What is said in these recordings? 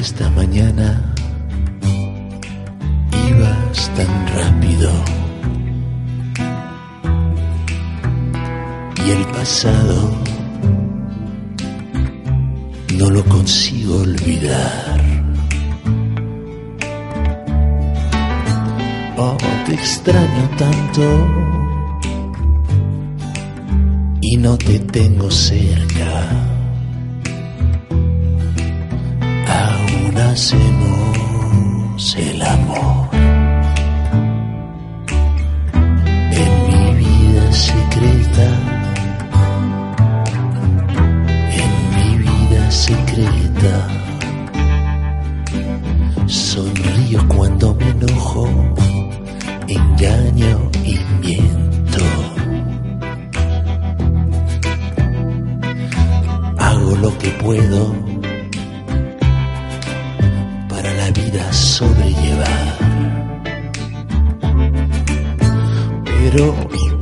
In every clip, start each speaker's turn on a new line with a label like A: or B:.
A: esta mañana ibas tan rápido y el pasado no lo consigo olvidar. Oh, te extraño tanto y no te tengo cerca. Hacemos el amor. En mi vida secreta. En mi vida secreta. Sonrío cuando me enojo. Engaño y miento. Hago lo que puedo vida sobrellevar. Pero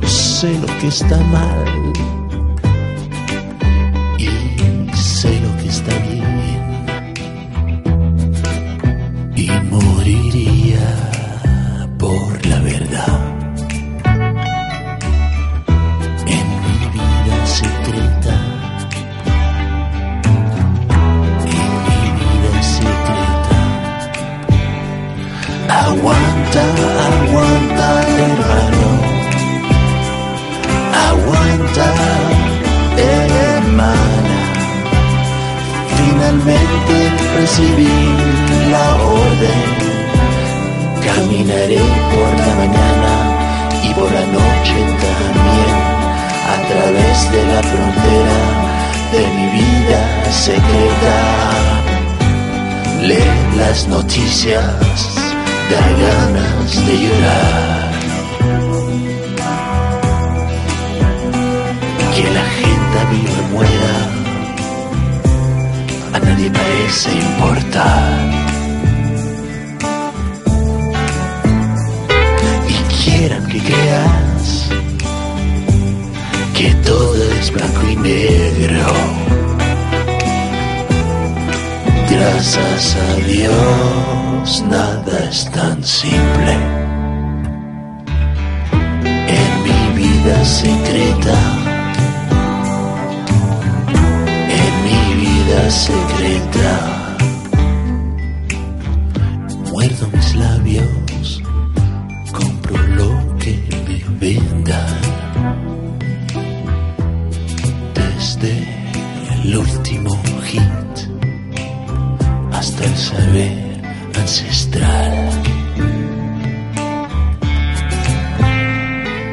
A: sé lo que está mal Aguanta, aguanta, hermano. Aguanta, hermana. Finalmente recibí la orden. Caminaré por la mañana y por la noche también a través de la frontera de mi vida secreta. Lee las noticias, da ganas de llorar. Que la gente viva muera, a nadie parece importar. y quieran que creas que todo es blanco y negro. Gracias a Dios nada es tan simple. En mi vida secreta, en mi vida secreta, muerdo mis labios compro lo que me vendan. Desde el último hit hasta el saber ancestral.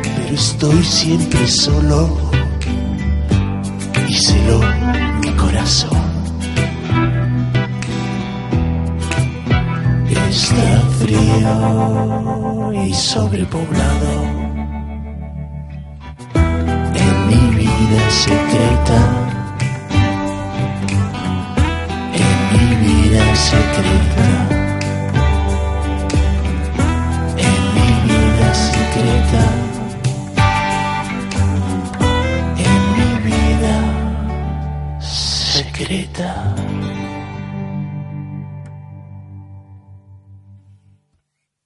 A: Pero estoy siempre solo y celo mi corazón. Está frío y sobrepoblado. En mi vida secreta. querida.